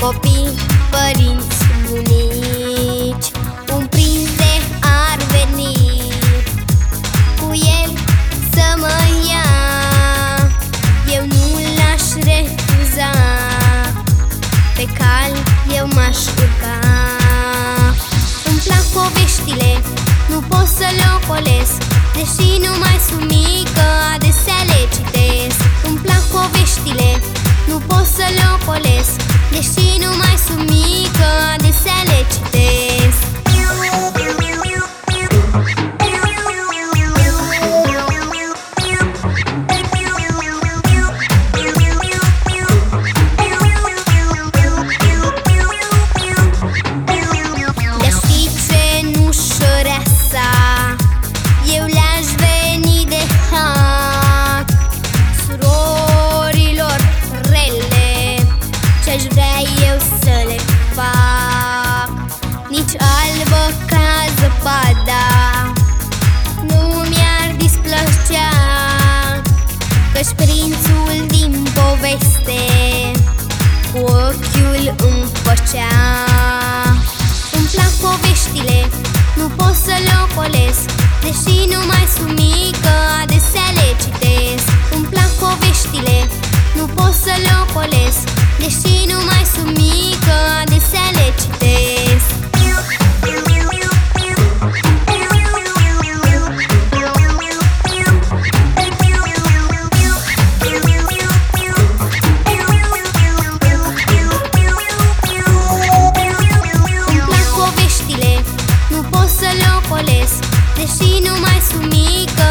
părinți bunici Un prinț de ar veni Cu el să mă ia. Eu nu l-aș refuza Pe cal eu m-aș urca. Îmi plac poveștile, nu mai eu să le fac. Nici albă ca zăpada Nu mi-ar displăcea Căci prințul din poveste Cu ochiul îmi făcea le ocolesc Deși nu mai sunt mică,